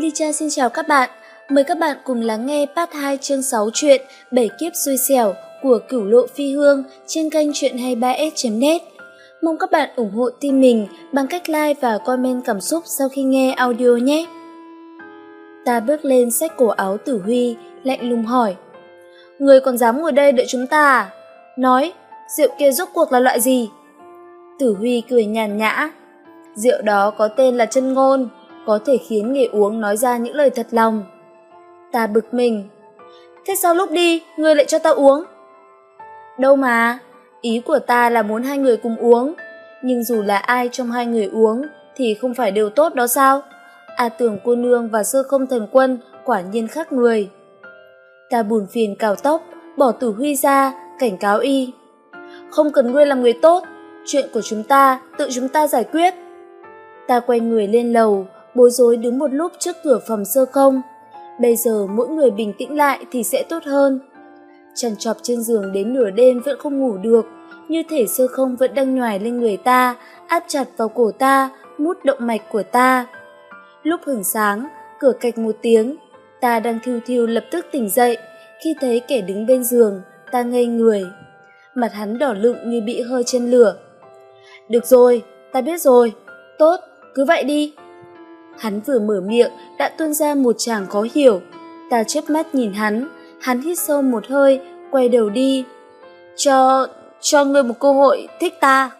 Ly Cha xin chào các bạn. Mời các bạn cùng lắng nghe part 2 chương 6 truyện Bảy kiếp xui xẻo của Cửu Lộ Phi Hương trên kênh truyện 23s.net. Mong các bạn ủng hộ team mình bằng cách like và comment cảm xúc sau khi nghe audio nhé. Ta bước lên xách cổ áo Tử Huy, lạnh lùng hỏi. Người còn dám ngồi đây đợi chúng ta à? Nói, rượu kia rốt cuộc là loại gì? Tử Huy cười nhàn nhã. Rượu đó có tên là chân ngôn, có thể khiến người uống nói ra những lời thật lòng. Ta bực mình. Thế sao lúc đi, ngươi lại cho ta uống? Đâu mà, ý của ta là muốn hai người cùng uống. Nhưng dù là ai trong hai người uống thì không phải đều tốt đó sao? A tưởng cô nương và sơ không thần quân quả nhiên khác người. Ta buồn phiền cào tóc, bỏ tử huy ra, cảnh cáo y. Không cần ngươi làm người tốt, chuyện của chúng ta tự chúng ta giải quyết. Ta quay người lên lầu, bối rối đứng một lúc trước cửa phòng sơ không. Bây giờ mỗi người bình tĩnh lại thì sẽ tốt hơn. Trằn trọc trên giường đến nửa đêm vẫn không ngủ được, như thể sơ không vẫn đang nhòi lên người ta, áp chặt vào cổ ta, mút động mạch của ta. Lúc hưởng sáng, cửa cạch một tiếng, ta đang thiêu thiêu lập tức tỉnh dậy, khi thấy kẻ đứng bên giường, ta ngây người. Mặt hắn đỏ lựng như bị hơi trên lửa. Được rồi, ta biết rồi, tốt, cứ vậy đi. Hắn vừa mở miệng đã tuôn ra một chàng khó hiểu. Ta chớp mắt nhìn hắn, hắn hít sâu một hơi, quay đầu đi. Cho, cho ngươi một cơ hội thích ta.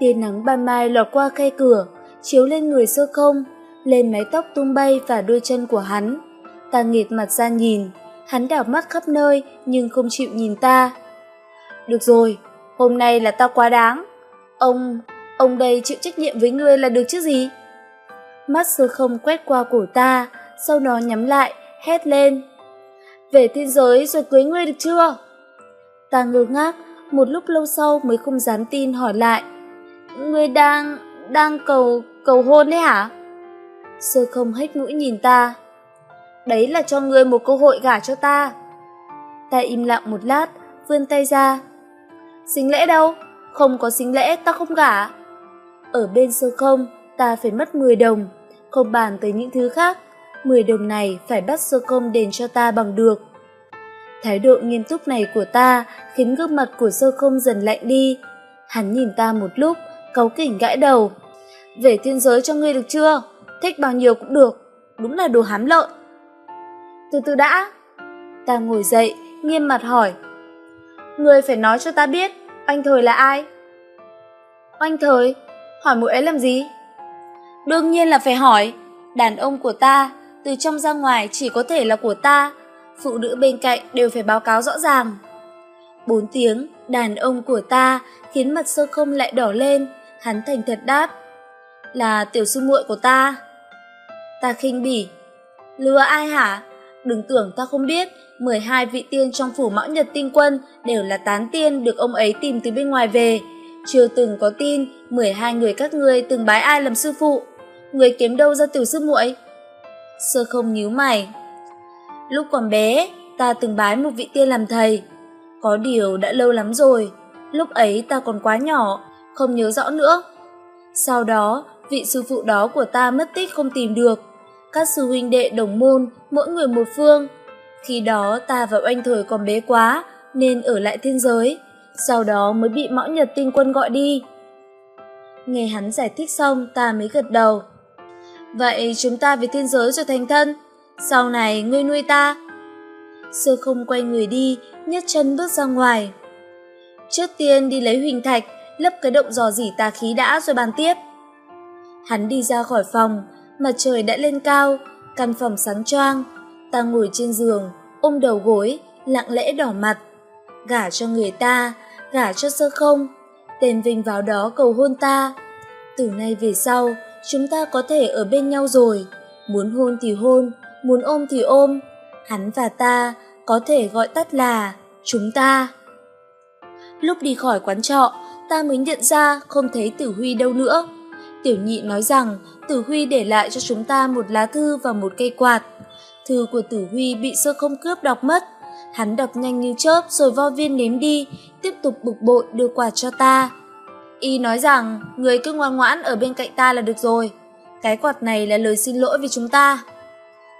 Tia nắng ban mai lọt qua khe cửa, chiếu lên người sơ không, lên mái tóc tung bay và đôi chân của hắn. Ta nghiệt mặt ra nhìn, hắn đảo mắt khắp nơi nhưng không chịu nhìn ta. Được rồi, hôm nay là ta quá đáng. Ông, ông đây chịu trách nhiệm với ngươi là được chứ gì? Mắt sơ không quét qua cổ ta, sau đó nhắm lại, hét lên. Về thiên giới rồi cưới ngươi được chưa? Ta ngơ ngác, một lúc lâu sau mới không dám tin hỏi lại. Ngươi đang, đang cầu, cầu hôn đấy hả? Sơ không hết mũi nhìn ta. Đấy là cho ngươi một cơ hội gả cho ta. Ta im lặng một lát, vươn tay ra. Xính lễ đâu? Không có xính lễ ta không gả. Ở bên sơ không, ta phải mất 10 đồng, không bàn tới những thứ khác. 10 đồng này phải bắt sơ không đền cho ta bằng được. Thái độ nghiêm túc này của ta khiến gương mặt của sơ không dần lạnh đi. Hắn nhìn ta một lúc, cáu kỉnh gãi đầu. Về thiên giới cho ngươi được chưa? Thích bao nhiêu cũng được. Đúng là đồ hám lợi. Từ từ đã. Ta ngồi dậy, nghiêm mặt hỏi. Ngươi phải nói cho ta biết, anh thời là ai? Anh thời? Hỏi mũi ấy làm gì? Đương nhiên là phải hỏi. Đàn ông của ta, từ trong ra ngoài chỉ có thể là của ta. Phụ nữ bên cạnh đều phải báo cáo rõ ràng. Bốn tiếng, đàn ông của ta khiến mặt sơ không lại đỏ lên. Hắn thành thật đáp. Là tiểu sư muội của ta. Ta khinh bỉ. Lừa ai hả? Đừng tưởng ta không biết, 12 vị tiên trong phủ mão nhật tinh quân đều là tán tiên được ông ấy tìm từ bên ngoài về. Chưa từng có tin 12 người các ngươi từng bái ai làm sư phụ. Người kiếm đâu ra tiểu sư muội? Sơ không nhíu mày. Lúc còn bé, ta từng bái một vị tiên làm thầy. Có điều đã lâu lắm rồi, lúc ấy ta còn quá nhỏ, không nhớ rõ nữa. Sau đó, vị sư phụ đó của ta mất tích không tìm được. Các sư huynh đệ đồng môn, mỗi người một phương. Khi đó ta và oanh thời còn bé quá, nên ở lại thiên giới. Sau đó mới bị mão nhật tinh quân gọi đi. Nghe hắn giải thích xong ta mới gật đầu. Vậy chúng ta về thiên giới rồi thành thân. Sau này ngươi nuôi ta. Sơ không quay người đi, nhấc chân bước ra ngoài. Trước tiên đi lấy huỳnh thạch, lấp cái động dò dỉ tà khí đã rồi bàn tiếp. Hắn đi ra khỏi phòng, mặt trời đã lên cao, căn phòng sáng choang. Ta ngồi trên giường, ôm đầu gối, lặng lẽ đỏ mặt. Gả cho người ta, gả cho sơ không, tên Vinh vào đó cầu hôn ta. Từ nay về sau, chúng ta có thể ở bên nhau rồi, muốn hôn thì hôn, muốn ôm thì ôm. Hắn và ta có thể gọi tắt là chúng ta. Lúc đi khỏi quán trọ, ta mới nhận ra không thấy Tử Huy đâu nữa. Tiểu nhị nói rằng Tử Huy để lại cho chúng ta một lá thư và một cây quạt. Thư của Tử Huy bị sơ không cướp đọc mất. Hắn đọc nhanh như chớp rồi vo viên ném đi, tiếp tục bực bội đưa quạt cho ta. Y nói rằng người cứ ngoan ngoãn ở bên cạnh ta là được rồi. Cái quạt này là lời xin lỗi với chúng ta.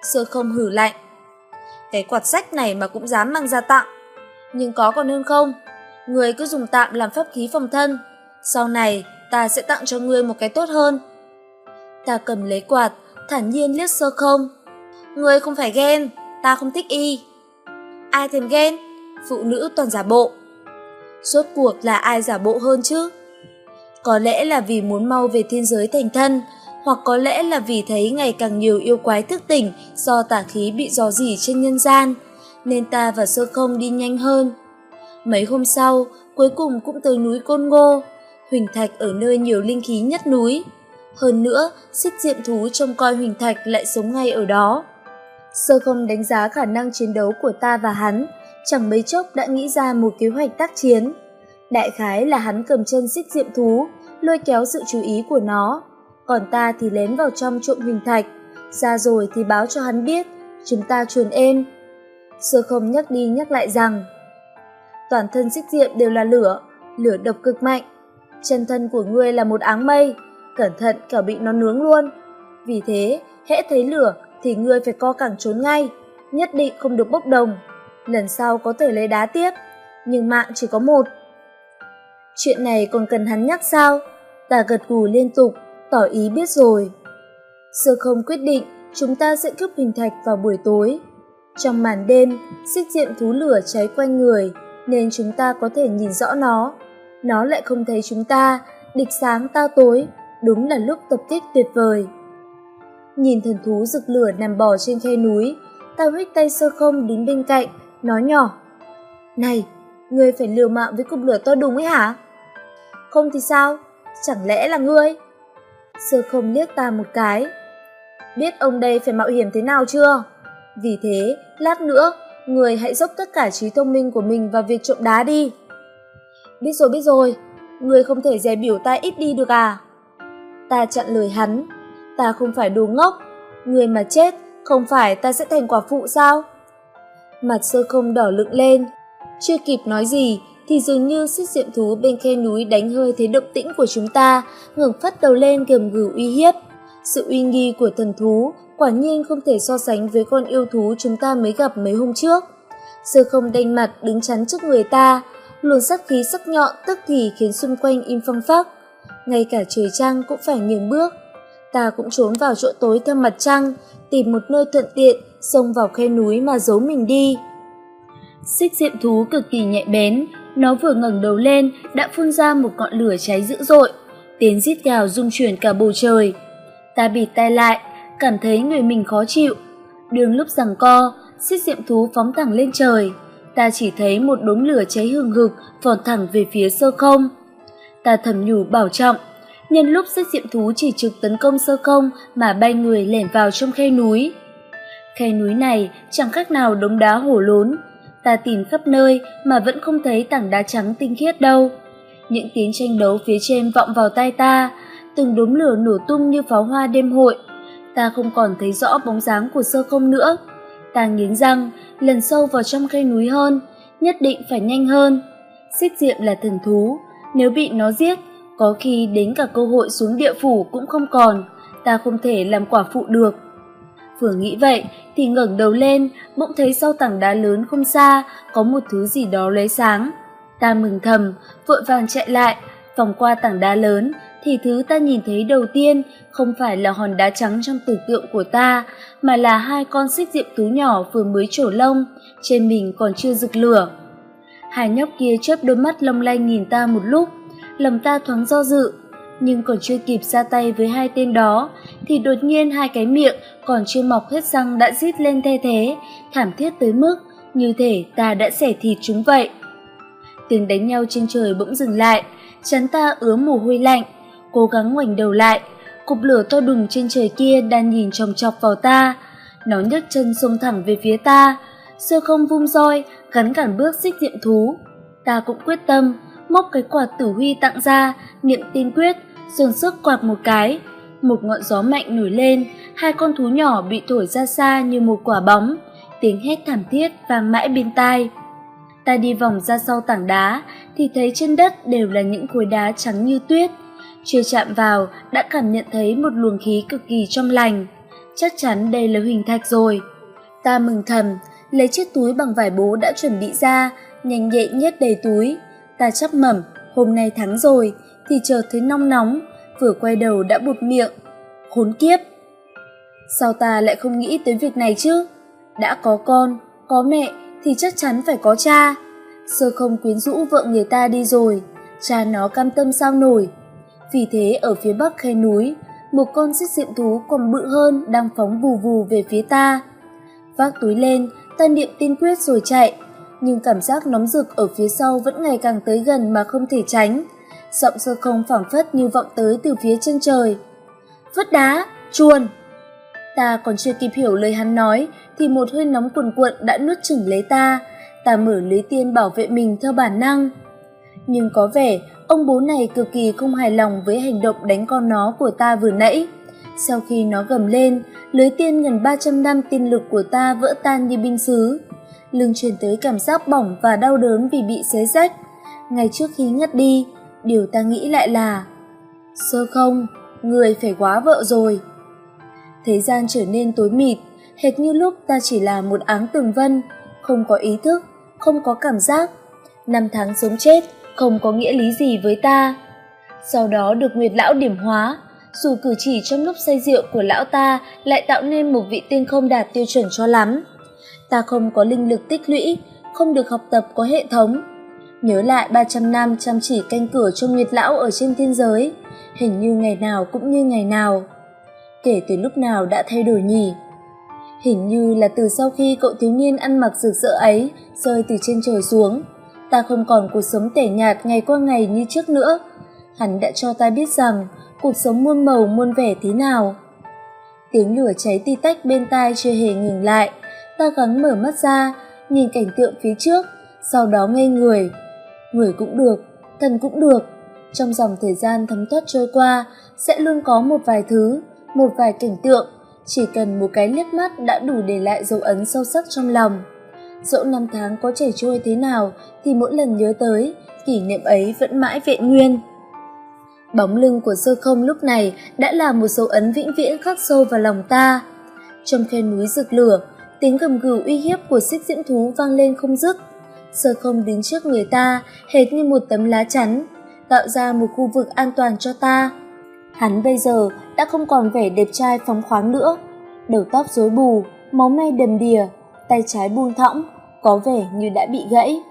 Sơ không hử lạnh. Cái quạt sách này mà cũng dám mang ra tặng. Nhưng có còn hơn không? Người cứ dùng tạm làm pháp khí phòng thân. Sau này ta sẽ tặng cho ngươi một cái tốt hơn. Ta cầm lấy quạt, thản nhiên liếc sơ không. Ngươi không phải ghen, ta không thích y. Ai thèm ghen? Phụ nữ toàn giả bộ. Rốt cuộc là ai giả bộ hơn chứ? Có lẽ là vì muốn mau về thiên giới thành thân, hoặc có lẽ là vì thấy ngày càng nhiều yêu quái thức tỉnh do tà khí bị dò dỉ trên nhân gian, nên ta và sơ không đi nhanh hơn. Mấy hôm sau, cuối cùng cũng tới núi Côn Ngô, Huỳnh Thạch ở nơi nhiều linh khí nhất núi. Hơn nữa, xích diệm thú trông coi Huỳnh Thạch lại sống ngay ở đó. Sơ không đánh giá khả năng chiến đấu của ta và hắn, chẳng mấy chốc đã nghĩ ra một kế hoạch tác chiến. Đại khái là hắn cầm chân xích diệm thú, lôi kéo sự chú ý của nó, còn ta thì lén vào trong trộm Huỳnh Thạch, ra rồi thì báo cho hắn biết, chúng ta truyền êm. Sơ không nhắc đi nhắc lại rằng, toàn thân xích diệm đều là lửa, lửa độc cực mạnh. Chân thân của ngươi là một áng mây, cẩn thận kẻo bị nó nướng luôn. Vì thế, hễ thấy lửa thì ngươi phải co cẳng trốn ngay, nhất định không được bốc đồng. Lần sau có thể lấy đá tiếp, nhưng mạng chỉ có một. Chuyện này còn cần hắn nhắc sao? Ta gật gù liên tục, tỏ ý biết rồi. Sơ không quyết định chúng ta sẽ cướp hình thạch vào buổi tối. Trong màn đêm, xích diện thú lửa cháy quanh người, nên chúng ta có thể nhìn rõ nó. Nó lại không thấy chúng ta, địch sáng tao tối, đúng là lúc tập kích tuyệt vời. Nhìn thần thú rực lửa nằm bò trên khe núi, ta huyết tay sơ không đứng bên cạnh, nói nhỏ. Này, ngươi phải liều mạng với cục lửa to đùng ấy hả? Không thì sao? Chẳng lẽ là ngươi? Sơ không liếc ta một cái. Biết ông đây phải mạo hiểm thế nào chưa? Vì thế, lát nữa, người hãy dốc tất cả trí thông minh của mình vào việc trộm đá đi. Biết rồi biết rồi, người không thể dè biểu ta ít đi được à? Ta chặn lời hắn, ta không phải đồ ngốc, người mà chết không phải ta sẽ thành quả phụ sao? Mặt sơ không đỏ lựng lên, chưa kịp nói gì thì dường như xích diệm thú bên khe núi đánh hơi thấy động tĩnh của chúng ta, ngẩng phát đầu lên gầm gừ uy hiếp. Sự uy nghi của thần thú quả nhiên không thể so sánh với con yêu thú chúng ta mới gặp mấy hôm trước. Sơ không đanh mặt đứng chắn trước người ta, luồng sắc khí sắc nhọn tức thì khiến xung quanh im phăng phắc. Ngay cả trời trăng cũng phải nhường bước. Ta cũng trốn vào chỗ tối theo mặt trăng, tìm một nơi thuận tiện, xông vào khe núi mà giấu mình đi. Xích diệm thú cực kỳ nhạy bén, nó vừa ngẩng đầu lên đã phun ra một ngọn lửa cháy dữ dội, tiếng rít gào rung chuyển cả bầu trời. Ta bịt tay lại, cảm thấy người mình khó chịu. Đường lúc rằng co, xích diệm thú phóng thẳng lên trời. Ta chỉ thấy một đống lửa cháy hừng hực vọt thẳng về phía sơ không. Ta thầm nhủ bảo trọng, nhân lúc xích diệm thú chỉ trực tấn công sơ không mà bay người lẻn vào trong khe núi. Khe núi này chẳng khác nào đống đá hổ lốn, ta tìm khắp nơi mà vẫn không thấy tảng đá trắng tinh khiết đâu. Những tiếng tranh đấu phía trên vọng vào tai ta, từng đốm lửa nổ tung như pháo hoa đêm hội. Ta không còn thấy rõ bóng dáng của sơ không nữa. Ta nghiến răng, lần sâu vào trong khe núi hơn, nhất định phải nhanh hơn. Xích diệm là thần thú, nếu bị nó giết, có khi đến cả cơ hội xuống địa phủ cũng không còn, ta không thể làm quả phụ được. Vừa nghĩ vậy thì ngẩng đầu lên, bỗng thấy sau tảng đá lớn không xa có một thứ gì đó lóe sáng. Ta mừng thầm, vội vàng chạy lại, vòng qua tảng đá lớn thì thứ ta nhìn thấy đầu tiên không phải là hòn đá trắng trong tưởng tượng của ta, mà là hai con xích diệm thú nhỏ vừa mới trổ lông, trên mình còn chưa rực lửa. Hai nhóc kia chớp đôi mắt long lanh nhìn ta một lúc, lòng ta thoáng do dự, nhưng còn chưa kịp ra tay với hai tên đó, thì đột nhiên hai cái miệng còn chưa mọc hết răng đã rít lên the thế, thảm thiết tới mức như thể ta đã xẻ thịt chúng vậy. Tiếng đánh nhau trên trời bỗng dừng lại chắn ta ứa mồ hôi lạnh, cố gắng ngoảnh đầu lại, cục lửa to đùng trên trời kia đang nhìn chòng chọc vào ta. Nó nhấc chân xông thẳng về phía ta sơ không vung roi, gắn cản bước xích diện thú. Ta cũng quyết tâm, móc cái quạt tử huy tặng ra, niệm tin quyết dồn sức quạt một cái. Một ngọn gió mạnh nổi lên, hai con thú nhỏ bị thổi ra xa như một quả bóng. Tiếng hét thảm thiết vang mãi bên tai. Ta đi vòng ra sau tảng đá, thì thấy trên đất đều là những khối đá trắng như tuyết. Chưa chạm vào, đã cảm nhận thấy một luồng khí cực kỳ trong lành. Chắc chắn đây là huỳnh thạch rồi. Ta mừng thầm, lấy chiếc túi bằng vải bố đã chuẩn bị ra, nhanh nhẹn nhét đầy túi. Ta chắc mẩm, hôm nay thắng rồi thì chợt thấy nóng nóng, vừa quay đầu đã bụt miệng. Khốn kiếp! Sao ta lại không nghĩ tới việc này chứ? Đã có con, có mẹ thì chắc chắn phải có cha. Sơ không quyến rũ vợ người ta đi rồi, cha nó cam tâm sao nổi. Vì thế ở phía bắc khe núi, một con xích diệm thú còn bự hơn đang phóng vù vù về phía ta. Vác túi lên ta niệm tin quyết rồi chạy, nhưng cảm giác nóng rực ở phía sau vẫn ngày càng tới gần mà không thể tránh giọng sơ không phảng phất như vọng tới từ phía chân trời. Vứt đá, chuồn. Ta còn chưa kịp hiểu lời hắn nói, thì một hơi nóng cuồn cuộn đã nuốt chửng lấy ta. Ta mở lưới tiên bảo vệ mình theo bản năng. Nhưng có vẻ, ông bố này cực kỳ không hài lòng với hành động đánh con nó của ta vừa nãy. Sau khi nó gầm lên, lưới tiên gần ba trăm năm tiên lực của ta vỡ tan như binh xứ lưng truyền tới cảm giác bỏng và đau đớn vì bị xé rách. Ngay trước khi ngất đi điều ta nghĩ lại là, sơ không, người phải quá vợ rồi. Thế gian trở nên tối mịt, hệt như lúc ta chỉ là một áng tường vân, không có ý thức, không có cảm giác. Năm tháng sống chết, không có nghĩa lý gì với ta. Sau đó được nguyệt lão điểm hóa, dù cử chỉ trong lúc say rượu của lão ta lại tạo nên một vị tiên không đạt tiêu chuẩn cho lắm. Ta không có linh lực tích lũy, không được học tập có hệ thống nhớ lại ba trăm năm chăm chỉ canh cửa cho nguyệt lão ở trên thiên giới, hình như ngày nào cũng như ngày nào, kể từ lúc nào đã thay đổi nhỉ. Hình như là từ sau khi cậu thiếu niên ăn mặc rực rỡ ấy rơi từ trên trời xuống, ta không còn cuộc sống tẻ nhạt ngày qua ngày như trước nữa. Hắn đã cho ta biết rằng cuộc sống muôn màu muôn vẻ thế nào. Tiếng lửa cháy ti tách bên tai chưa hề ngừng lại, ta gắng mở mắt ra, nhìn cảnh tượng phía trước, sau đó ngây người người cũng được, thần cũng được. Trong dòng thời gian thấm thoát trôi qua, sẽ luôn có một vài thứ, một vài cảnh tượng. Chỉ cần một cái liếc mắt đã đủ để lại dấu ấn sâu sắc trong lòng. Dẫu năm tháng có chảy trôi thế nào, thì mỗi lần nhớ tới, kỷ niệm ấy vẫn mãi vẹn nguyên. Bóng lưng của sơ không lúc này đã là một dấu ấn vĩnh viễn khắc sâu vào lòng ta. Trong khe núi rực lửa, tiếng gầm gừ uy hiếp của xích diễm thú vang lên không dứt sơ không đứng trước người ta, hệt như một tấm lá chắn, tạo ra một khu vực an toàn cho ta. Hắn bây giờ đã không còn vẻ đẹp trai phóng khoáng nữa. Đầu tóc rối bù, máu me đầm đìa, tay trái buông thõng, có vẻ như đã bị gãy.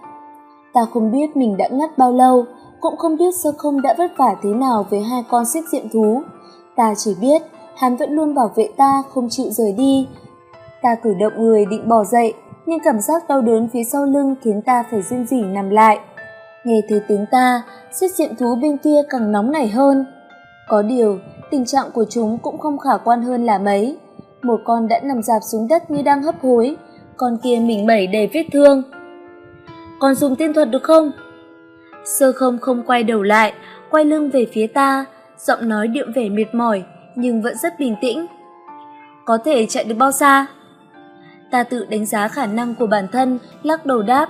Ta không biết mình đã ngất bao lâu, cũng không biết sơ không đã vất vả thế nào với hai con xích diệm thú. Ta chỉ biết hắn vẫn luôn bảo vệ ta không chịu rời đi. Ta cử động người định bỏ dậy nhưng cảm giác đau đớn phía sau lưng khiến ta phải rên rỉ nằm lại. Nghe thấy tiếng ta xích diện thú bên kia càng nóng nảy hơn. Có điều, tình trạng của chúng cũng không khả quan hơn là mấy. Một con đã nằm dạp xuống đất như đang hấp hối, con kia mình mẩy đầy vết thương. Còn dùng tiên thuật được không? Sơ không không quay đầu lại, quay lưng về phía ta, giọng nói điệu vẻ mệt mỏi nhưng vẫn rất bình tĩnh. Có thể chạy được bao xa? Ta tự đánh giá khả năng của bản thân, lắc đầu đáp.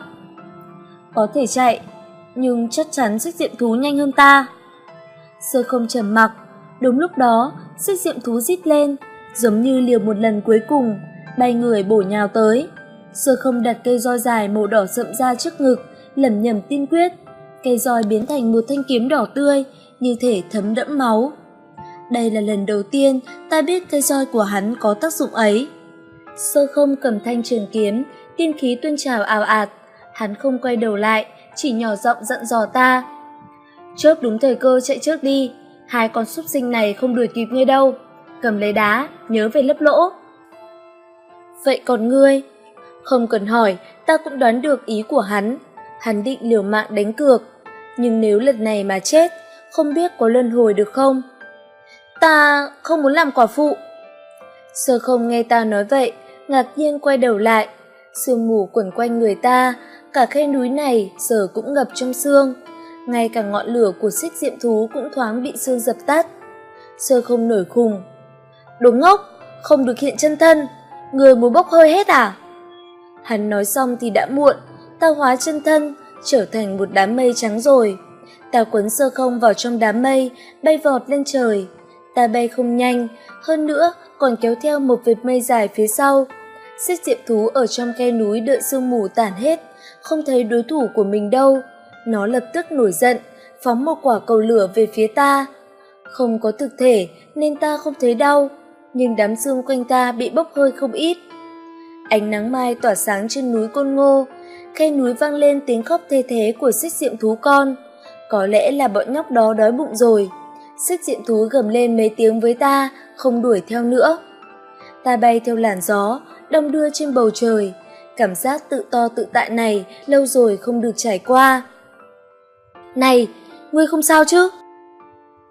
Có thể chạy, nhưng chắc chắn xích diệm thú nhanh hơn ta. Sơ không trầm mặc, đúng lúc đó xích diệm thú rít lên, giống như liều một lần cuối cùng, bay người bổ nhào tới. Sơ không đặt cây roi dài màu đỏ sậm ra trước ngực, lẩm nhẩm tin quyết. Cây roi biến thành một thanh kiếm đỏ tươi, như thể thấm đẫm máu. Đây là lần đầu tiên ta biết cây roi của hắn có tác dụng ấy sơ không cầm thanh trường kiếm, tiên khí tuôn trào ào ạt. Hắn không quay đầu lại, chỉ nhỏ giọng dặn dò ta. Chớp đúng thời cơ chạy trước đi, hai con súc sinh này không đuổi kịp ngươi đâu. Cầm lấy đá, nhớ về lấp lỗ. Vậy còn ngươi? Không cần hỏi, ta cũng đoán được ý của hắn. Hắn định liều mạng đánh cược, nhưng nếu lần này mà chết, không biết có luân hồi được không? Ta không muốn làm quả phụ sơ không nghe ta nói vậy ngạc nhiên quay đầu lại. Sương mù quẩn quanh người ta cả khe núi này giờ cũng ngập trong sương. Ngay cả ngọn lửa của xích diệm thú cũng thoáng bị sương dập tắt. Sơ không nổi khùng. Đồ ngốc không được hiện chân thân người muốn bốc hơi hết à? Hắn nói xong thì đã muộn ta hóa chân thân trở thành một đám mây trắng rồi. Ta quấn sơ không vào trong đám mây, bay vọt lên trời. Ta bay không nhanh, hơn nữa còn kéo theo một vệt mây dài phía sau. Xích diệm thú ở trong khe núi đợi sương mù tản hết, không thấy đối thủ của mình đâu. Nó lập tức nổi giận, phóng một quả cầu lửa về phía ta. Không có thực thể nên ta không thấy đau, nhưng đám xương quanh ta bị bốc hơi không ít. Ánh nắng mai tỏa sáng trên núi Côn Ngô, khe núi vang lên tiếng khóc thê thế của xích diệm thú con. Có lẽ là bọn nhóc đó đói bụng rồi. Xích diện thú gầm lên mấy tiếng với ta, không đuổi theo nữa. Ta bay theo làn gió, đong đưa trên bầu trời. Cảm giác tự to tự tại này lâu rồi không được trải qua. Này, ngươi không sao chứ?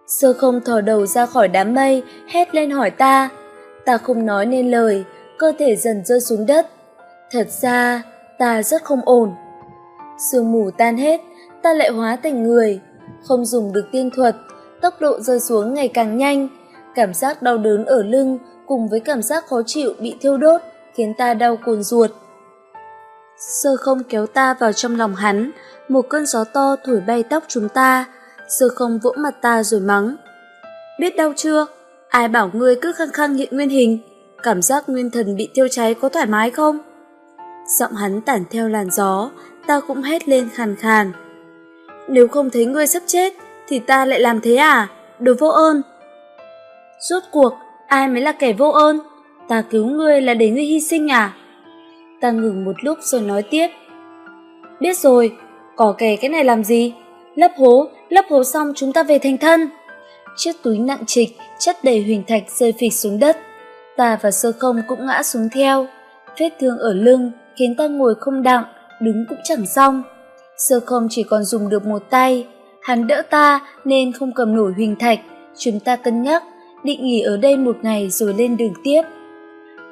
Sơ không thò đầu ra khỏi đám mây, hét lên hỏi ta. Ta không nói nên lời, cơ thể dần rơi xuống đất. Thật ra, ta rất không ổn. Sương mù tan hết, ta lại hóa thành người, không dùng được tiên thuật, tốc độ rơi xuống ngày càng nhanh. Cảm giác đau đớn ở lưng cùng với cảm giác khó chịu bị thiêu đốt khiến ta đau cồn ruột. Sơ không kéo ta vào trong lòng hắn, một cơn gió to thổi bay tóc chúng ta, sơ không vỗ mặt ta rồi mắng. Biết đau chưa? Ai bảo ngươi cứ khăng khăng hiện nguyên hình? Cảm giác nguyên thần bị thiêu cháy có thoải mái không? Giọng hắn tản theo làn gió, ta cũng hét lên khàn khàn. Nếu không thấy ngươi sắp chết, thì ta lại làm thế à? Đồ vô ơn. Rốt cuộc, ai mới là kẻ vô ơn? Ta cứu ngươi là để ngươi hy sinh à? Ta ngừng một lúc rồi nói tiếp. Biết rồi, cỏ kè cái này làm gì? Lấp hố, lấp hố xong chúng ta về thành thân. Chiếc túi nặng trịch, chất đầy huỳnh thạch rơi phịch xuống đất. Ta và sơ không cũng ngã xuống theo. Vết thương ở lưng khiến ta ngồi không đặng, đứng cũng chẳng xong. Sơ không chỉ còn dùng được một tay. Hắn đỡ ta nên không cầm nổi huỳnh thạch. Chúng ta cân nhắc, định nghỉ ở đây một ngày rồi lên đường tiếp.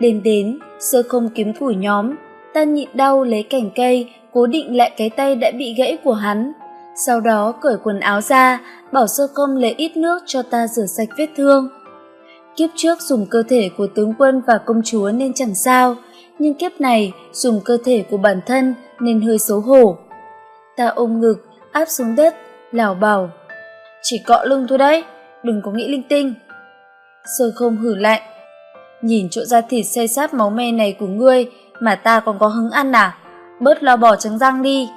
Đêm đến, sơ không kiếm củi nhóm. Ta nhịn đau lấy cành cây, cố định lại cái tay đã bị gãy của hắn. Sau đó cởi quần áo ra, bảo sơ công lấy ít nước cho ta rửa sạch vết thương. Kiếp trước dùng cơ thể của tướng quân và công chúa nên chẳng sao, nhưng kiếp này dùng cơ thể của bản thân nên hơi xấu hổ. Ta ôm ngực, áp xuống đất, lảo bảo. Chỉ cọ lưng thôi đấy, đừng có nghĩ linh tinh. Sơ không hử lạnh. Nhìn chỗ da thịt xây sát máu me này của ngươi mà ta còn có hứng ăn à? Bớt lo bỏ trắng răng đi.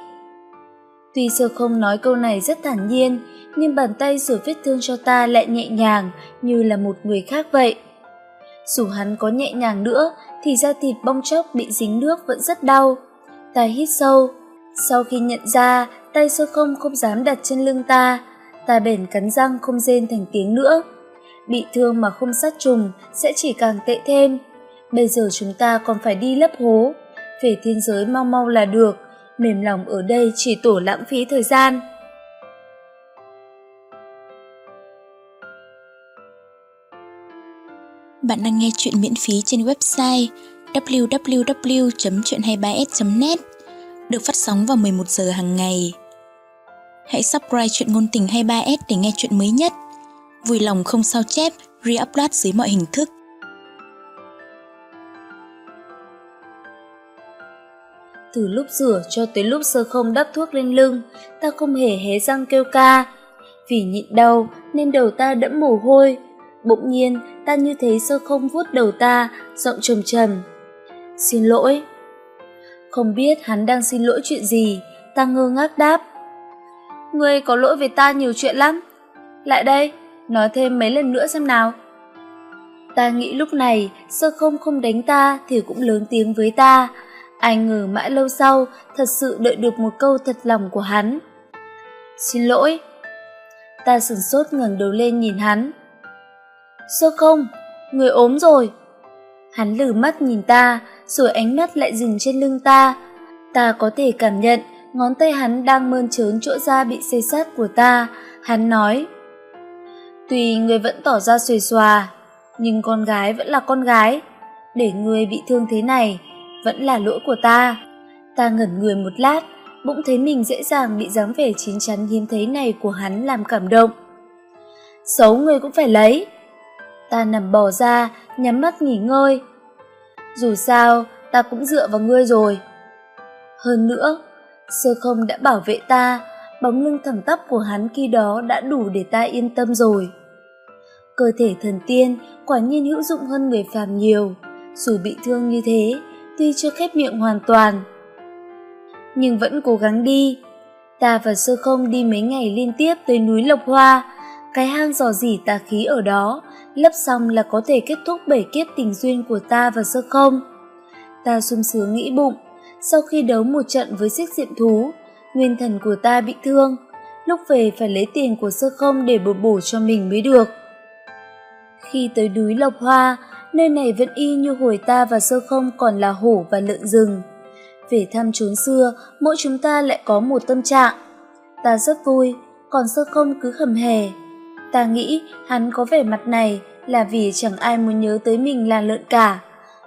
Tuy sơ không nói câu này rất thản nhiên, nhưng bàn tay rửa vết thương cho ta lại nhẹ nhàng như là một người khác vậy. Dù hắn có nhẹ nhàng nữa thì da thịt bong chóc bị dính nước vẫn rất đau. Ta hít sâu. Sau khi nhận ra tay sơ không không dám đặt trên lưng ta, ta bền cắn răng không rên thành tiếng nữa. Bị thương mà không sát trùng sẽ chỉ càng tệ thêm. Bây giờ chúng ta còn phải đi lấp hố. Về thiên giới mau mau là được, mềm lòng ở đây chỉ tổ lãng phí thời gian. Bạn đang nghe chuyện miễn phí trên website www.chuyện23s.net được phát sóng vào 11 giờ hàng ngày. Hãy subscribe chuyện ngôn tình 23s để nghe chuyện mới nhất. Vui lòng không sao chép, re-upload dưới mọi hình thức. Từ lúc rửa cho tới lúc sơ không đắp thuốc lên lưng, ta không hề hé răng kêu ca. Vì nhịn đau nên đầu ta đẫm mồ hôi. Bỗng nhiên, ta như thấy sơ không vuốt đầu ta, giọng trầm trầm. Xin lỗi. Không biết hắn đang xin lỗi chuyện gì, ta ngơ ngác đáp. Ngươi có lỗi với ta nhiều chuyện lắm. Lại đây, nói thêm mấy lần nữa xem nào. Ta nghĩ lúc này, sơ không không đánh ta thì cũng lớn tiếng với ta, Ai ngờ mãi lâu sau, thật sự đợi được một câu thật lòng của hắn. Xin lỗi. Ta sửng sốt ngẩng đầu lên nhìn hắn. Sơ không, người ốm rồi. Hắn lử mắt nhìn ta, rồi ánh mắt lại dừng trên lưng ta. Ta có thể cảm nhận ngón tay hắn đang mơn trớn chỗ da bị xây sát của ta. Hắn nói, Tuy người vẫn tỏ ra xuề xòa, nhưng con gái vẫn là con gái. Để người bị thương thế này, vẫn là lỗi của ta. Ta ngẩn người một lát, bỗng thấy mình dễ dàng bị dáng vẻ chín chắn hiếm thấy này của hắn làm cảm động. Xấu người cũng phải lấy. Ta nằm bò ra, nhắm mắt nghỉ ngơi. Dù sao, ta cũng dựa vào ngươi rồi. Hơn nữa, sơ không đã bảo vệ ta, bóng lưng thẳng tắp của hắn khi đó đã đủ để ta yên tâm rồi. Cơ thể thần tiên quả nhiên hữu dụng hơn người phàm nhiều, dù bị thương như thế, tuy chưa khép miệng hoàn toàn. Nhưng vẫn cố gắng đi. Ta và sơ không đi mấy ngày liên tiếp tới núi Lộc Hoa, cái hang dò dỉ tà khí ở đó, lấp xong là có thể kết thúc bảy kiếp tình duyên của ta và sơ không. Ta sung sướng nghĩ bụng, sau khi đấu một trận với xích diện thú, nguyên thần của ta bị thương, lúc về phải lấy tiền của sơ không để bổ bổ cho mình mới được. Khi tới núi Lộc Hoa, nơi này vẫn y như hồi ta và sơ không còn là hổ và lợn rừng. Về thăm chốn xưa, mỗi chúng ta lại có một tâm trạng. Ta rất vui, còn sơ không cứ hầm hề. Ta nghĩ hắn có vẻ mặt này là vì chẳng ai muốn nhớ tới mình là lợn cả.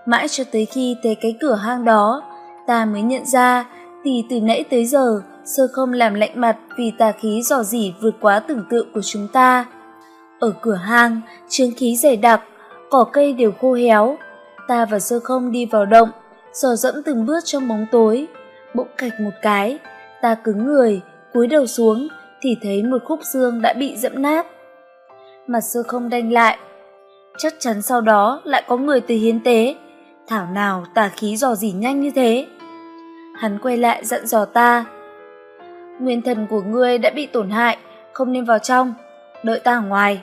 Mãi cho tới khi tới cái cửa hang đó, ta mới nhận ra thì từ nãy tới giờ sơ không làm lạnh mặt vì tà khí dò dỉ vượt quá tưởng tượng của chúng ta. Ở cửa hang, trương khí dày đặc, cỏ cây đều khô héo. Ta và sơ không đi vào động, dò dẫm từng bước trong bóng tối. Bỗng cạch một cái, ta cứng người, cúi đầu xuống thì thấy một khúc xương đã bị dẫm nát. Mặt sơ không đanh lại. Chắc chắn sau đó lại có người tới hiến tế. Thảo nào tà khí dò dỉ nhanh như thế. Hắn quay lại dặn dò ta. Nguyên thần của ngươi đã bị tổn hại, không nên vào trong, đợi ta ở ngoài.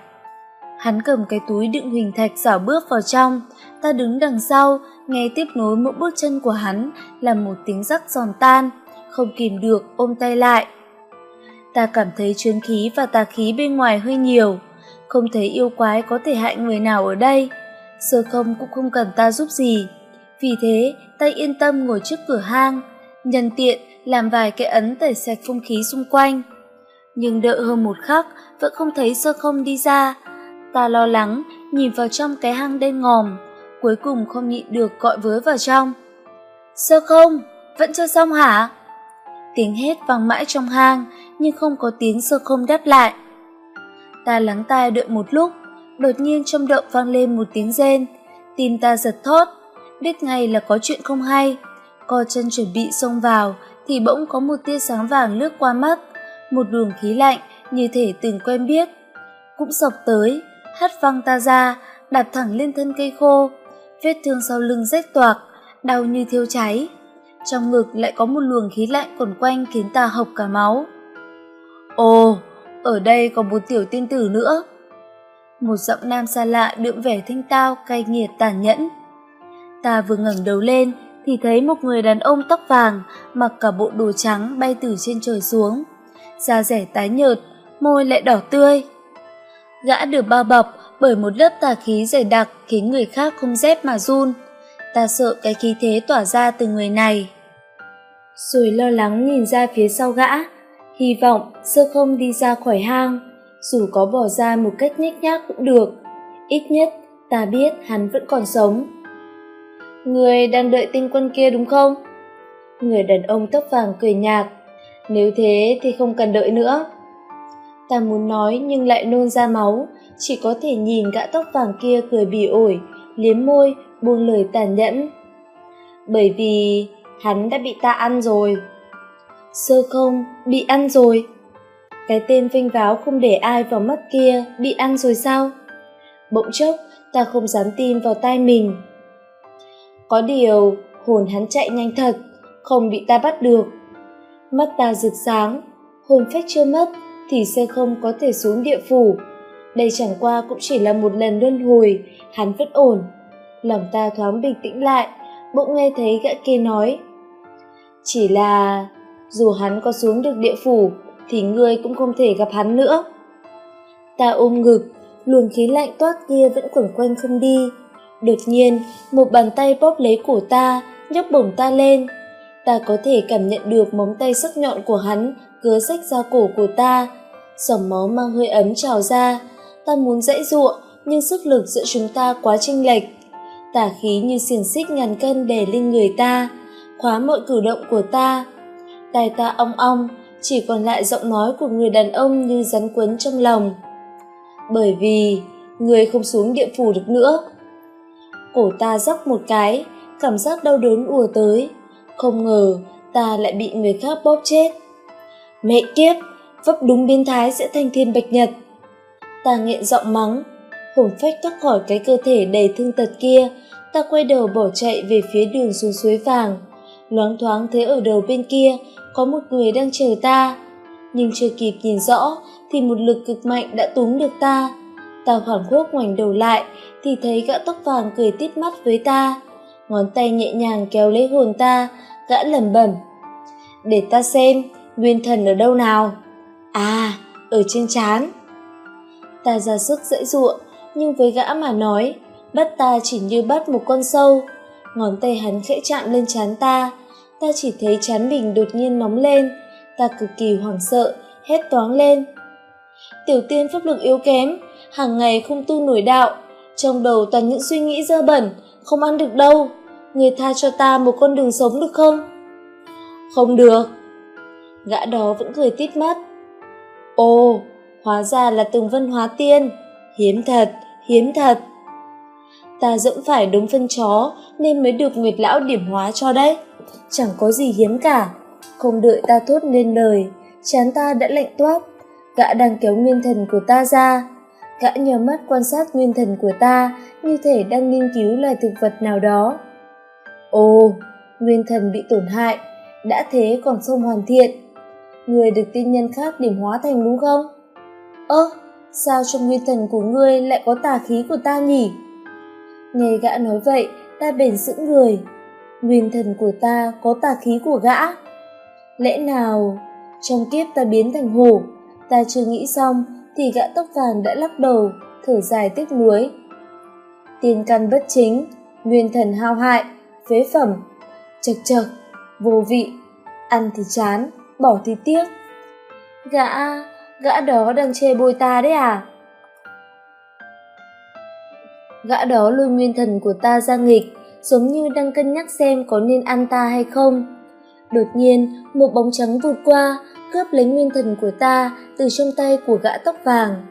Hắn cầm cái túi đựng huỳnh thạch dảo bước vào trong, ta đứng đằng sau, nghe tiếp nối mỗi bước chân của hắn là một tiếng rắc giòn tan, không kìm được ôm tay lại. Ta cảm thấy chuyến khí và tà khí bên ngoài hơi nhiều, không thấy yêu quái có thể hại người nào ở đây. Sơ không cũng không cần ta giúp gì. Vì thế, ta yên tâm ngồi trước cửa hang, nhân tiện làm vài cái ấn tẩy sạch không khí xung quanh. Nhưng đợi hơn một khắc, vẫn không thấy sơ không đi ra. Ta lo lắng, nhìn vào trong cái hang đen ngòm, cuối cùng không nhịn được gọi với vào trong. Sơ không, vẫn chưa xong hả? Tiếng hét vang mãi trong hang, nhưng không có tiếng sơ không đáp lại. Ta lắng tai đợi một lúc, đột nhiên trong động vang lên một tiếng rên, tim ta giật thót, biết ngay là có chuyện không hay. Co chân chuẩn bị xông vào, thì bỗng có một tia sáng vàng lướt qua mắt, một luồng khí lạnh như thể từng quen biết. Cũng sọc tới, hất văng ta ra, đạp thẳng lên thân cây khô, vết thương sau lưng rách toạc, đau như thiêu cháy. Trong ngực lại có một luồng khí lạnh quẩn quanh khiến ta hộc cả máu. Ồ, ở đây có một tiểu tiên tử nữa. Một giọng nam xa lạ đượm vẻ thanh tao, cay nghiệt tàn nhẫn. Ta vừa ngẩng đầu lên thì thấy một người đàn ông tóc vàng mặc cả bộ đồ trắng bay từ trên trời xuống. Da rẻ tái nhợt, môi lại đỏ tươi. Gã được bao bọc bởi một lớp tà khí dày đặc khiến người khác không dép mà run. Ta sợ cái khí thế tỏa ra từ người này. Rồi lo lắng nhìn ra phía sau gã, hy vọng sơ không đi ra khỏi hang, dù có bỏ ra một cách nhếch nhác cũng được. Ít nhất ta biết hắn vẫn còn sống. Người đang đợi tinh quân kia đúng không? Người đàn ông tóc vàng cười nhạt. Nếu thế thì không cần đợi nữa. Ta muốn nói nhưng lại nôn ra máu, chỉ có thể nhìn gã tóc vàng kia cười bỉ ổi, liếm môi, buông lời tàn nhẫn. Bởi vì hắn đã bị ta ăn rồi. Sơ không, bị ăn rồi. Cái tên vinh váo không để ai vào mắt kia bị ăn rồi sao? Bỗng chốc, ta không dám tin vào tai mình. Có điều, hồn hắn chạy nhanh thật, không bị ta bắt được. Mắt ta rực sáng, hồn phách chưa mất thì sẽ không có thể xuống địa phủ. Đây chẳng qua cũng chỉ là một lần luân hồi, hắn vẫn ổn. Lòng ta thoáng bình tĩnh lại, bỗng nghe thấy gã kia nói. Chỉ là, dù hắn có xuống được địa phủ, thì ngươi cũng không thể gặp hắn nữa. Ta ôm ngực, luồng khí lạnh toát kia vẫn quẩn quanh không đi, Đột nhiên, một bàn tay bóp lấy cổ ta, nhấc bổng ta lên. Ta có thể cảm nhận được móng tay sắc nhọn của hắn cứa rách ra cổ của ta. Dòng máu mang hơi ấm trào ra. Ta muốn dãy giụa, nhưng sức lực giữa chúng ta quá chênh lệch. Tả khí như xiềng xích ngàn cân đè lên người ta, khóa mọi cử động của ta. Tai ta ong ong, chỉ còn lại giọng nói của người đàn ông như rắn quấn trong lòng. Bởi vì, người không xuống địa phủ được nữa cổ ta dốc một cái, cảm giác đau đớn ùa tới. Không ngờ, ta lại bị người khác bóp chết. Mẹ kiếp, vấp đúng biến thái sẽ thanh thiên bạch nhật. Ta nghẹn giọng mắng, hồn phách thoát khỏi cái cơ thể đầy thương tật kia. Ta quay đầu bỏ chạy về phía đường xuống suối vàng. Loáng thoáng thấy ở đầu bên kia, có một người đang chờ ta. Nhưng chưa kịp nhìn rõ, thì một lực cực mạnh đã túm được ta ta hoảng hốt ngoảnh đầu lại thì thấy gã tóc vàng cười tít mắt với ta. Ngón tay nhẹ nhàng kéo lấy hồn ta, gã lẩm bẩm. Để ta xem, nguyên thần ở đâu nào? À ở trên trán. Ta ra sức dãy giụa nhưng với gã mà nói, bắt ta chỉ như bắt một con sâu. Ngón tay hắn khẽ chạm lên trán ta ta chỉ thấy chán mình đột nhiên nóng lên. Ta cực kỳ hoảng sợ, hét toáng lên. Tiểu tiên pháp lực yếu kém hàng ngày không tu nổi đạo, trong đầu toàn những suy nghĩ dơ bẩn, không ăn được đâu. Người tha cho ta một con đường sống được không? Không được. Gã đó vẫn cười tít mắt. Ồ, hóa ra là từng vân hóa tiên. Hiếm thật hiếm thật. Ta dẫm phải đúng phân chó nên mới được nguyệt lão điểm hóa cho đấy. Chẳng có gì hiếm cả. Không đợi ta thốt lên lời, chán ta đã lạnh toát. Gã đang kéo nguyên thần của ta ra gã nhờ mắt quan sát nguyên thần của ta, như thể đang nghiên cứu loài thực vật nào đó. Ồ, nguyên thần bị tổn hại, đã thế còn không hoàn thiện. Người được tiên nhân khác điểm hóa thành đúng không? Ơ, sao trong nguyên thần của ngươi lại có tà khí của ta nhỉ? Nghe gã nói vậy, ta bền sững người. Nguyên thần của ta có tà khí của gã. Lẽ nào, trong kiếp ta biến thành hổ, ta chưa nghĩ xong thì gã tóc vàng đã lắc đầu, thở dài tiếc nuối. Tiên căn bất chính, nguyên thần hao hại, phế phẩm. Chật chật, vô vị. Ăn thì chán, bỏ thì tiếc. Gã gã đó đang chê bôi ta đấy à? Gã đó lôi nguyên thần của ta ra nghịch, giống như đang cân nhắc xem có nên ăn ta hay không đột nhiên, một bóng trắng vụt qua, cướp lấy nguyên thần của ta từ trong tay của gã tóc vàng.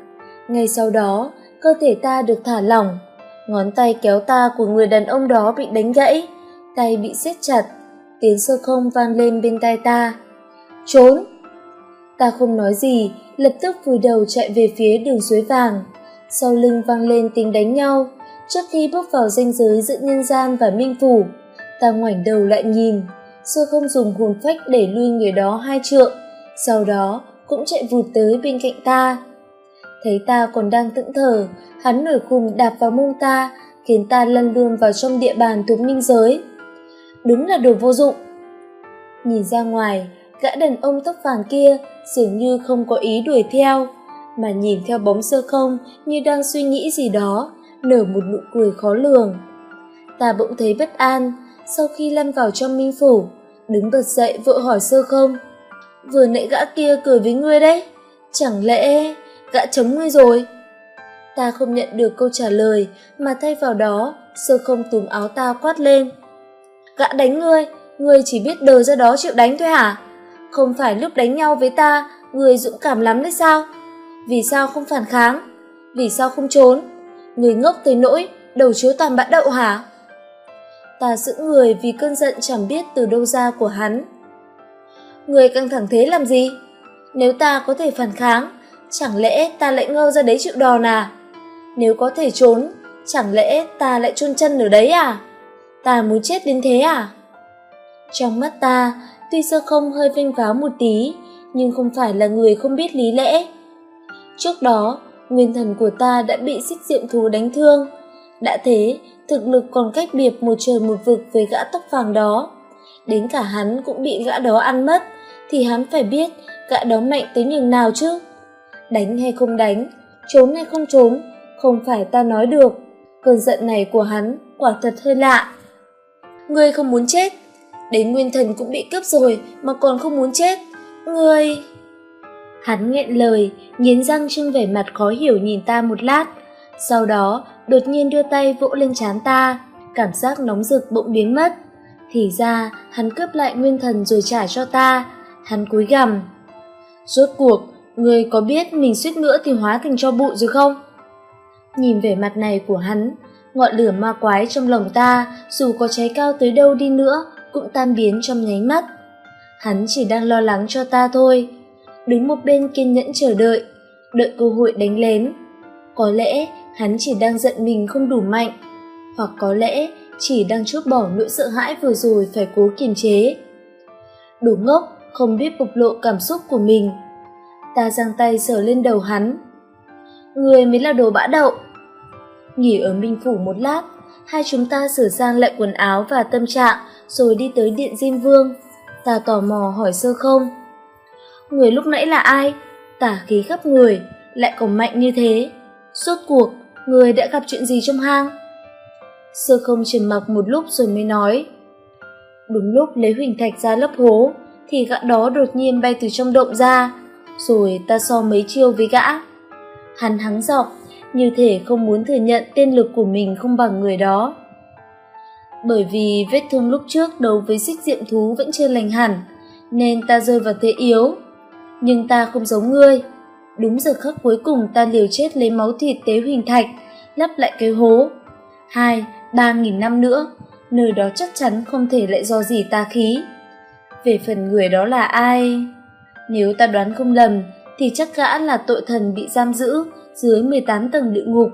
Ngay sau đó, cơ thể ta được thả lỏng. Ngón tay kéo ta của người đàn ông đó bị đánh gãy, tay bị siết chặt, tiếng sơ không vang lên bên tai ta. Trốn! Ta không nói gì, lập tức vùi đầu chạy về phía đường suối vàng. Sau lưng vang lên tiếng đánh nhau, trước khi bước vào ranh giới giữa nhân gian và minh phủ, ta ngoảnh đầu lại nhìn sơ không dùng hồn phách để lui người đó hai trượng, sau đó cũng chạy vụt tới bên cạnh ta. Thấy ta còn đang tững thờ, hắn nổi khùng đạp vào mông ta, khiến ta lăn lươn vào trong địa bàn thuộc minh giới. Đúng là đồ vô dụng. Nhìn ra ngoài, gã đàn ông tóc vàng kia dường như không có ý đuổi theo, mà nhìn theo bóng sơ không như đang suy nghĩ gì đó, nở một nụ cười khó lường. Ta bỗng thấy bất an sau khi lăn vào trong minh phủ, đứng bật dậy vội hỏi sơ không. Vừa nãy gã kia cười với ngươi đấy, chẳng lẽ gã chống ngươi rồi? Ta không nhận được câu trả lời, mà thay vào đó, sơ không túm áo ta quát lên. Gã đánh ngươi ngươi chỉ biết đờ ra đó chịu đánh thôi hả? Không phải lúc đánh nhau với ta người dũng cảm lắm đấy sao? Vì sao không phản kháng? Vì sao không trốn? Người ngốc tới nỗi đầu chiếu toàn bã đậu hả? Ta giữ người vì cơn giận chẳng biết từ đâu ra của hắn. Người căng thẳng thế làm gì? Nếu ta có thể phản kháng, chẳng lẽ ta lại ngơ ra đấy chịu đòn à? Nếu có thể trốn, chẳng lẽ ta lại chôn chân ở đấy à? Ta muốn chết đến thế à? Trong mắt ta, tuy sơ không hơi vênh váo một tí, nhưng không phải là người không biết lý lẽ. Trước đó, nguyên thần của ta đã bị xích diệm thú đánh thương đã thế, thực lực còn cách biệt một trời một vực với gã tóc vàng đó. Đến cả hắn cũng bị gã đó ăn mất, thì hắn phải biết gã đó mạnh tới nhường nào chứ. Đánh hay không đánh, trốn hay không trốn, không phải ta nói được. Cơn giận này của hắn quả thật hơi lạ. Ngươi không muốn chết, đến nguyên thần cũng bị cướp rồi mà còn không muốn chết. Ngươi! Hắn nghẹn lời, nghiến răng trưng vẻ mặt khó hiểu nhìn ta một lát. Sau đó đột nhiên đưa tay vỗ lên trán ta cảm giác nóng rực bỗng biến mất. Thì ra hắn cướp lại nguyên thần rồi trả cho ta hắn cúi gằm. Rốt cuộc người có biết mình suýt nữa thì hóa thành cho bụi rồi không? Nhìn vẻ mặt này của hắn ngọn lửa ma quái trong lòng ta dù có cháy cao tới đâu đi nữa cũng tan biến trong nháy mắt. Hắn chỉ đang lo lắng cho ta thôi. Đứng một bên kiên nhẫn chờ đợi, đợi cơ hội đánh lén. Có lẽ hắn chỉ đang giận mình không đủ mạnh, hoặc có lẽ chỉ đang chốt bỏ nỗi sợ hãi vừa rồi phải cố kiềm chế. Đồ ngốc, không biết bộc lộ cảm xúc của mình. Ta giang tay sờ lên đầu hắn. Người mới là đồ bã đậu. Nghỉ ở Minh Phủ một lát, hai chúng ta sửa sang lại quần áo và tâm trạng rồi đi tới điện Diêm Vương. Ta tò mò hỏi sơ không. Người lúc nãy là ai? Tả khí khắp người, lại còn mạnh như thế. Suốt cuộc, người đã gặp chuyện gì trong hang? Sơ không trầm mặc một lúc rồi mới nói. Đúng lúc lấy huỳnh thạch ra lấp hố, thì gã đó đột nhiên bay từ trong động ra, rồi ta so mấy chiêu với gã. Hắn hắng giọng, như thể không muốn thừa nhận tên lực của mình không bằng người đó. Bởi vì vết thương lúc trước đấu với xích diệm thú vẫn chưa lành hẳn, nên ta rơi vào thế yếu. Nhưng ta không giống ngươi. Đúng giờ khắc cuối cùng ta liều chết lấy máu thịt tế huỳnh thạch, lắp lại cái hố. Hai, ba nghìn năm nữa, nơi đó chắc chắn không thể lại do gì ta khí. Về phần người đó là ai? Nếu ta đoán không lầm, thì chắc gã là tội thần bị giam giữ dưới 18 tầng địa ngục,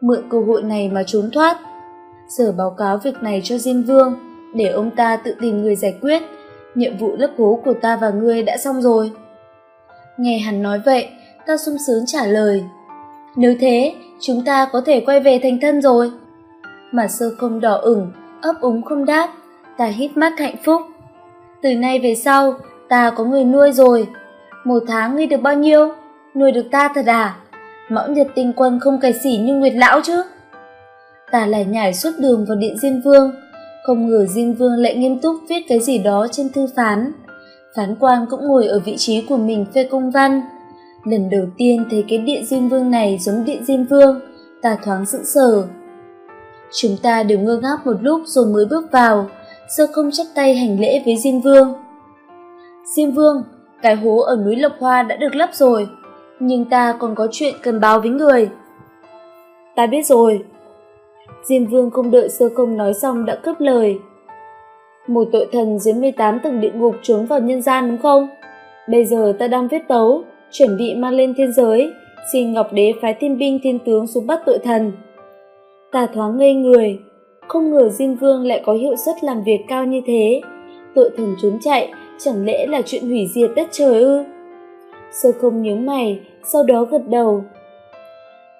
mượn cơ hội này mà trốn thoát. sở báo cáo việc này cho Diêm Vương, để ông ta tự tìm người giải quyết. Nhiệm vụ lấp hố của ta và ngươi đã xong rồi. Nghe hắn nói vậy, ta sung sướng trả lời. Nếu thế, chúng ta có thể quay về thành thân rồi. Mà sơ không đỏ ửng, ấp úng không đáp, ta hít mắt hạnh phúc. Từ nay về sau, ta có người nuôi rồi. Một tháng nuôi được bao nhiêu? Nuôi được ta thật à? Mão nhật tinh quân không cày xỉ như Nguyệt Lão chứ? Ta lại nhảy suốt đường vào điện diêm Vương. Không ngờ diêm Vương lại nghiêm túc viết cái gì đó trên thư phán. Phán quan cũng ngồi ở vị trí của mình phê công văn. Lần đầu tiên thấy cái điện diêm Vương này giống điện diêm Vương, ta thoáng sững sờ. Chúng ta đều ngơ ngác một lúc rồi mới bước vào, sơ không chắp tay hành lễ với diêm Vương. diêm Vương, cái hố ở núi Lộc Hoa đã được lấp rồi, nhưng ta còn có chuyện cần báo với người. Ta biết rồi. diêm Vương không đợi sơ không nói xong đã cướp lời. Một tội thần dưới 18 tầng địa ngục trốn vào nhân gian đúng không? Bây giờ ta đang viết tấu, chuẩn bị mang lên thiên giới, xin Ngọc Đế phái thiên binh thiên tướng xuống bắt tội thần. Ta thoáng ngây người, không ngờ diêm Vương lại có hiệu suất làm việc cao như thế. Tội thần trốn chạy, chẳng lẽ là chuyện hủy diệt đất trời ư? Sơ không nhớ mày, sau đó gật đầu.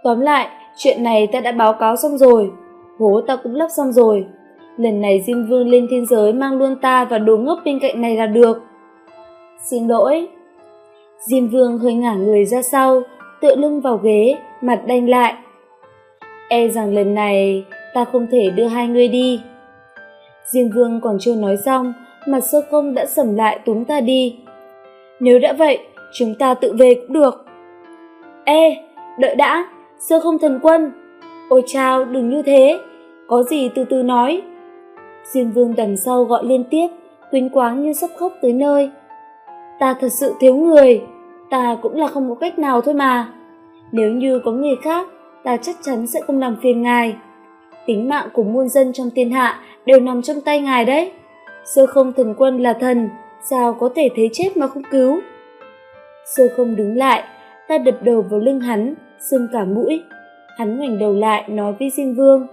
Tóm lại, chuyện này ta đã báo cáo xong rồi, hố ta cũng lấp xong rồi. Lần này Diêm Vương lên thiên giới mang luôn ta và đồ ngốc bên cạnh này là được. Xin lỗi. Diêm Vương hơi ngả người ra sau, tựa lưng vào ghế, mặt đanh lại. E rằng lần này ta không thể đưa hai người đi. Diêm Vương còn chưa nói xong, mặt sơ công đã sầm lại túm ta đi. Nếu đã vậy, chúng ta tự về cũng được. Ê, đợi đã, sơ không thần quân. Ôi chao, đừng như thế, có gì từ từ nói. Diêm vương đằng sau gọi liên tiếp, tuyến quáng như sắp khóc tới nơi. Ta thật sự thiếu người, ta cũng là không có cách nào thôi mà. Nếu như có người khác, ta chắc chắn sẽ không làm phiền ngài. Tính mạng của muôn dân trong thiên hạ đều nằm trong tay ngài đấy. Sơ không thần quân là thần, sao có thể thấy chết mà không cứu? Sơ không đứng lại, ta đập đầu vào lưng hắn, sưng cả mũi. Hắn ngoảnh đầu lại nói với Diên Vương.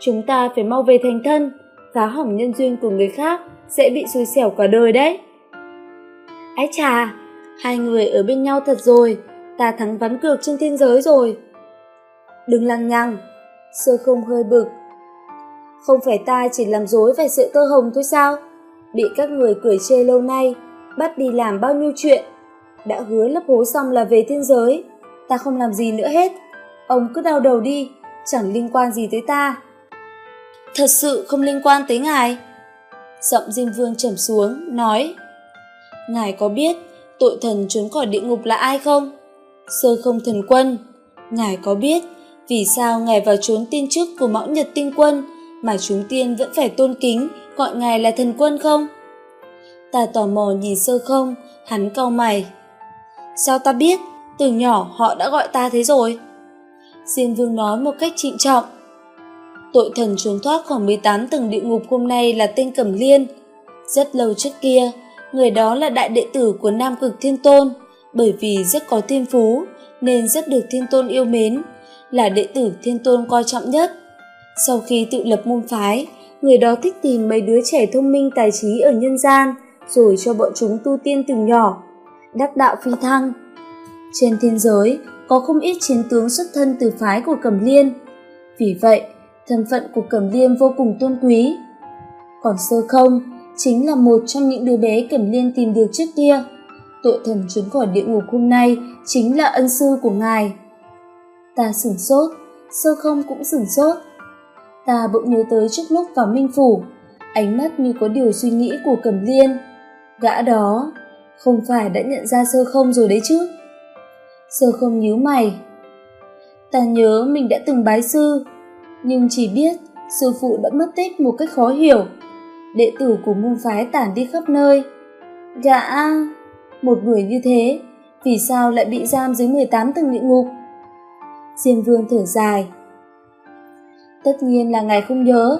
Chúng ta phải mau về thành thân, phá hỏng nhân duyên của người khác sẽ bị xui xẻo cả đời đấy. Ái chà, hai người ở bên nhau thật rồi, ta thắng ván cược trên thiên giới rồi. Đừng lăng nhăng, sơ không hơi bực. Không phải ta chỉ làm dối về sợi tơ hồng thôi sao? Bị các người cười chê lâu nay, bắt đi làm bao nhiêu chuyện. Đã hứa lấp hố xong là về thiên giới, ta không làm gì nữa hết. Ông cứ đau đầu đi, chẳng liên quan gì tới ta. Thật sự không liên quan tới ngài. Giọng Diêm Vương trầm xuống, nói Ngài có biết tội thần trốn khỏi địa ngục là ai không? Sơ không thần quân. Ngài có biết vì sao ngài vào trốn tiên chức của mão nhật tinh quân mà chúng tiên vẫn phải tôn kính gọi ngài là thần quân không? Ta tò mò nhìn sơ không, hắn cau mày. Sao ta biết? Từ nhỏ họ đã gọi ta thế rồi. Diêm Vương nói một cách trịnh trọng. Tội thần trốn thoát khoảng 18 tầng địa ngục hôm nay là tên Cẩm Liên. Rất lâu trước kia, người đó là đại đệ tử của Nam Cực Thiên Tôn, bởi vì rất có thiên phú nên rất được Thiên Tôn yêu mến, là đệ tử Thiên Tôn coi trọng nhất. Sau khi tự lập môn phái, người đó thích tìm mấy đứa trẻ thông minh tài trí ở nhân gian, rồi cho bọn chúng tu tiên từ nhỏ, đắc đạo phi thăng. Trên thiên giới có không ít chiến tướng xuất thân từ phái của Cẩm Liên. Vì vậy, thân phận của Cẩm Liên vô cùng tôn quý. Còn sơ không chính là một trong những đứa bé Cẩm Liên tìm được trước kia. Tội thần trốn khỏi địa ngục hôm nay chính là ân sư của ngài. Ta sửng sốt, sơ không cũng sửng sốt. Ta bỗng nhớ tới trước lúc vào minh phủ, ánh mắt như có điều suy nghĩ của Cẩm Liên. Gã đó, không phải đã nhận ra sơ không rồi đấy chứ? Sơ không nhíu mày. Ta nhớ mình đã từng bái sư, nhưng chỉ biết sư phụ đã mất tích một cách khó hiểu. Đệ tử của môn phái tản đi khắp nơi. Gã, một người như thế, vì sao lại bị giam dưới 18 tầng địa ngục? Diêm vương thở dài. Tất nhiên là ngài không nhớ,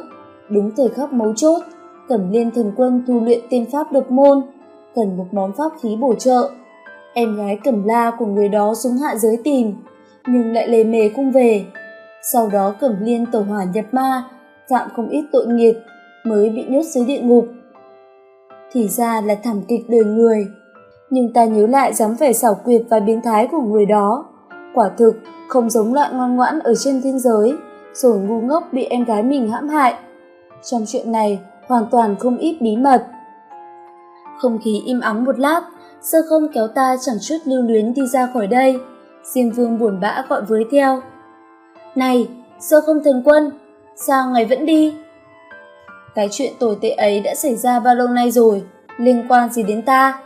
đúng thời khắc mấu chốt, Cẩm Liên thần quân tu luyện tiên pháp độc môn, cần một món pháp khí bổ trợ. Em gái Cẩm La của người đó xuống hạ giới tìm, nhưng lại lề mề không về. Sau đó Cẩm Liên tẩu hỏa nhập ma, phạm không ít tội nghiệt, mới bị nhốt dưới địa ngục. Thì ra là thảm kịch đời người. Nhưng ta nhớ lại dáng vẻ xảo quyệt và biến thái của người đó. Quả thực không giống loại ngoan ngoãn ở trên thiên giới, rồi ngu ngốc bị em gái mình hãm hại. Trong chuyện này hoàn toàn không ít bí mật. Không khí im ắng một lát, sơ không kéo ta chẳng chút lưu luyến đi ra khỏi đây. Diêm vương buồn bã gọi với theo. Này, sơ không thần quân, sao ngài vẫn đi? Cái chuyện tồi tệ ấy đã xảy ra bao lâu nay rồi, liên quan gì đến ta?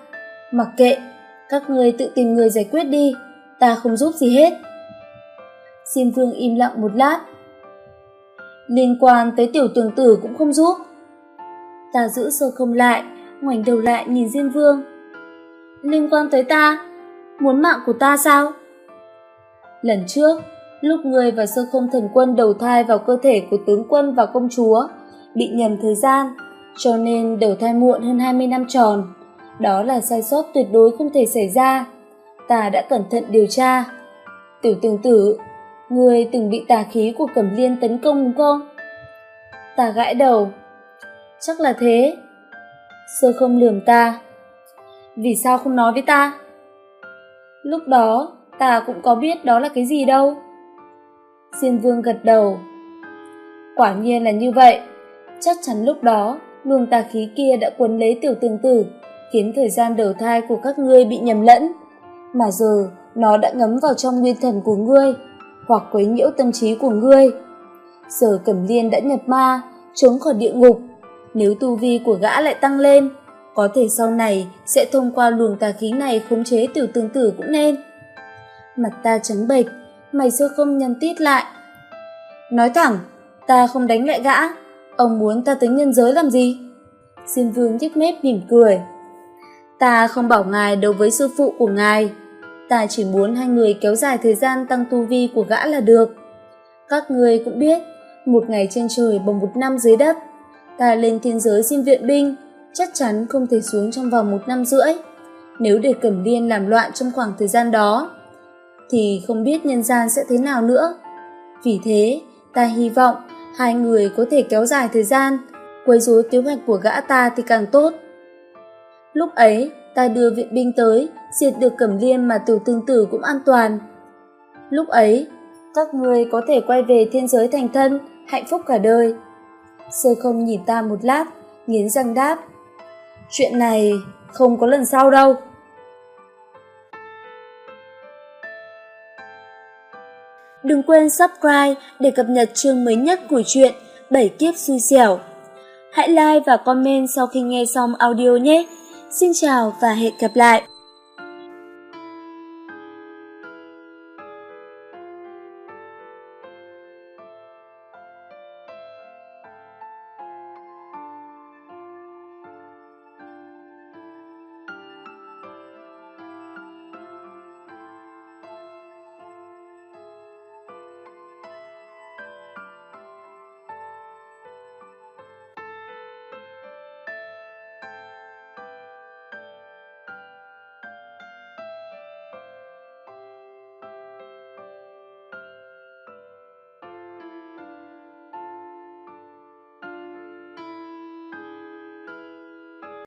Mặc kệ, các ngươi tự tìm người giải quyết đi, ta không giúp gì hết. Diêm vương im lặng một lát. Liên quan tới tiểu tường tử cũng không giúp. Ta giữ sơ không lại, ngoảnh đầu lại nhìn Diêm vương. Liên quan tới ta? Muốn mạng của ta sao? Lần trước, lúc ngươi và sơ không thần quân đầu thai vào cơ thể của tướng quân và công chúa, bị nhầm thời gian, cho nên đầu thai muộn hơn 20 năm tròn. Đó là sai sót tuyệt đối không thể xảy ra. Ta đã cẩn thận điều tra. Tiểu tường tử, người từng bị tà khí của Cẩm Liên tấn công đúng không? Ta gãi đầu. Chắc là thế. Sơ không lườm ta. Vì sao không nói với ta? Lúc đó, ta cũng có biết đó là cái gì đâu. Diên vương gật đầu. Quả nhiên là như vậy. Chắc chắn lúc đó, luồng tà khí kia đã quấn lấy tiểu tường tử, khiến thời gian đầu thai của các ngươi bị nhầm lẫn. Mà giờ, nó đã ngấm vào trong nguyên thần của ngươi, hoặc quấy nhiễu tâm trí của ngươi. Giờ Cẩm Liên đã nhập ma, trốn khỏi địa ngục. Nếu tu vi của gã lại tăng lên, có thể sau này sẽ thông qua luồng tà khí này khống chế tiểu tương tử cũng nên. Mặt ta trắng bệch, mày sơ không nhăn tít lại. Nói thẳng, ta không đánh lại gã, ông muốn ta tính nhân giới làm gì? xin vương nhếch mép mỉm cười. Ta không bảo ngài đấu với sư phụ của ngài, ta chỉ muốn hai người kéo dài thời gian tăng tu vi của gã là được. Các người cũng biết, một ngày trên trời bằng một năm dưới đất, ta lên thiên giới xin viện binh, chắc chắn không thể xuống trong vòng một năm rưỡi. Nếu để Cẩm Liên làm loạn trong khoảng thời gian đó, thì không biết nhân gian sẽ thế nào nữa. Vì thế, ta hy vọng hai người có thể kéo dài thời gian, quấy rối kế hoạch của gã ta thì càng tốt. Lúc ấy, ta đưa viện binh tới, diệt được Cẩm liêm mà tiểu tương tử cũng an toàn. Lúc ấy, các người có thể quay về thiên giới thành thân, hạnh phúc cả đời. Sơ không nhìn ta một lát, nghiến răng đáp. Chuyện này không có lần sau đâu. Đừng quên subscribe để cập nhật chương mới nhất của truyện Bảy kiếp xui xẻo. Hãy like và comment sau khi nghe xong audio nhé. Xin chào và hẹn gặp lại!